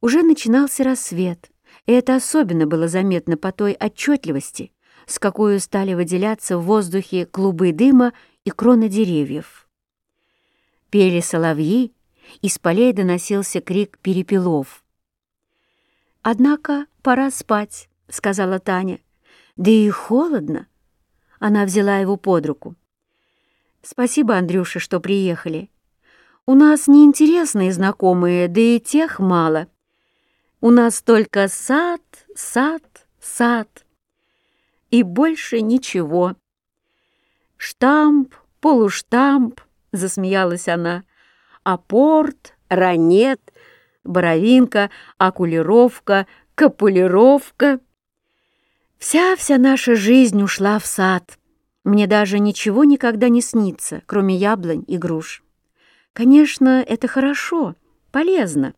Уже начинался рассвет, и это особенно было заметно по той отчетливости, с какой стали выделяться в воздухе клубы дыма и кроны деревьев. Пели соловьи, из полей доносился крик перепелов. «Однако пора спать», — сказала Таня. «Да и холодно». Она взяла его под руку. «Спасибо, Андрюша, что приехали. У нас неинтересные знакомые, да и тех мало. У нас только сад, сад, сад. И больше ничего. Штамп, полуштамп, засмеялась она. Апорт, ранет, боровинка, окулировка, капулировка. Вся-вся наша жизнь ушла в сад. Мне даже ничего никогда не снится, кроме яблонь и груш. Конечно, это хорошо, полезно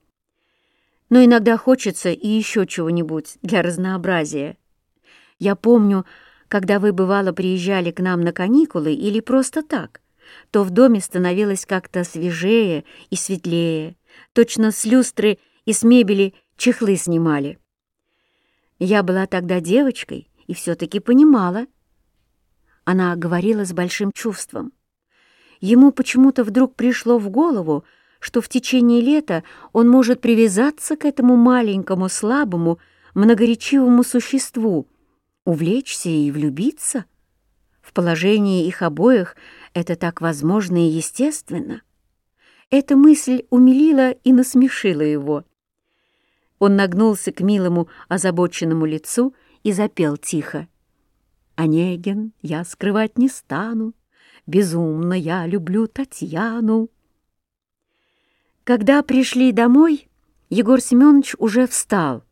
но иногда хочется и еще чего-нибудь для разнообразия. Я помню, когда вы, бывало, приезжали к нам на каникулы или просто так, то в доме становилось как-то свежее и светлее, точно с люстры и с мебели чехлы снимали. Я была тогда девочкой и все-таки понимала. Она говорила с большим чувством. Ему почему-то вдруг пришло в голову, что в течение лета он может привязаться к этому маленькому, слабому, многоречивому существу, увлечься и влюбиться. В положении их обоих это так возможно и естественно. Эта мысль умилила и насмешила его. Он нагнулся к милому, озабоченному лицу и запел тихо. «Онегин, я скрывать не стану, безумно я люблю Татьяну». Когда пришли домой, Егор Семенович уже встал.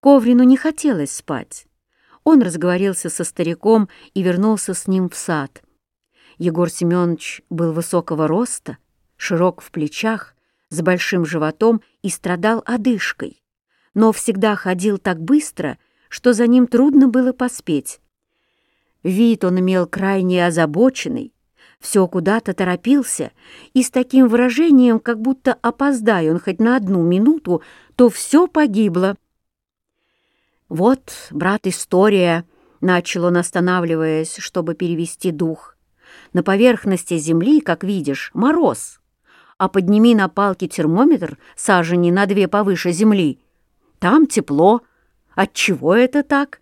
Коврину не хотелось спать. Он разговорился со стариком и вернулся с ним в сад. Егор Семенович был высокого роста, широк в плечах, с большим животом и страдал одышкой, но всегда ходил так быстро, что за ним трудно было поспеть. Вид он имел крайне озабоченный, все куда-то торопился, и с таким выражением, как будто опоздая он хоть на одну минуту, то все погибло. «Вот, брат, история», — начал он, останавливаясь, чтобы перевести дух. «На поверхности земли, как видишь, мороз, а подними на палке термометр сажени на две повыше земли. Там тепло. Отчего это так?»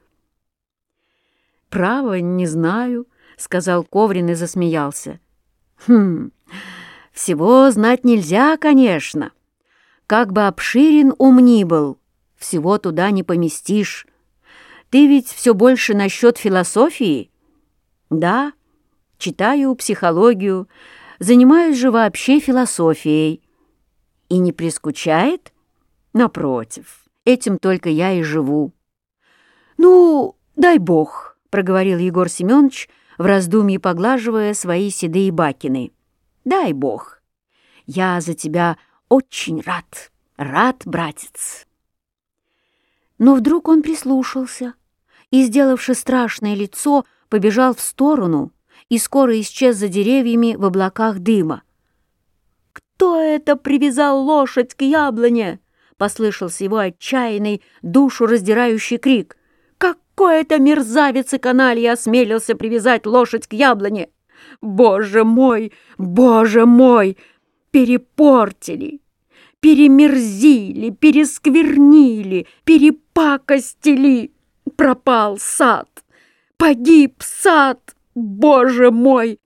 «Право, не знаю», — сказал Коврин и засмеялся. «Хм, всего знать нельзя, конечно. Как бы обширен ум ни был, всего туда не поместишь. Ты ведь все больше насчет философии?» «Да, читаю психологию, занимаюсь же вообще философией». «И не прискучает?» «Напротив, этим только я и живу». «Ну, дай бог», — проговорил Егор Семенович, — в раздумье поглаживая свои седые бакины. «Дай бог! Я за тебя очень рад, рад, братец!» Но вдруг он прислушался и, сделавши страшное лицо, побежал в сторону и скоро исчез за деревьями в облаках дыма. «Кто это привязал лошадь к яблоне?» — послышался его отчаянный, душу раздирающий крик — какой это мерзавец и каналья осмелился привязать лошадь к яблоне? Боже мой, боже мой! Перепортили, перемерзили, пересквернили, перепакостили. Пропал сад, погиб сад, боже мой!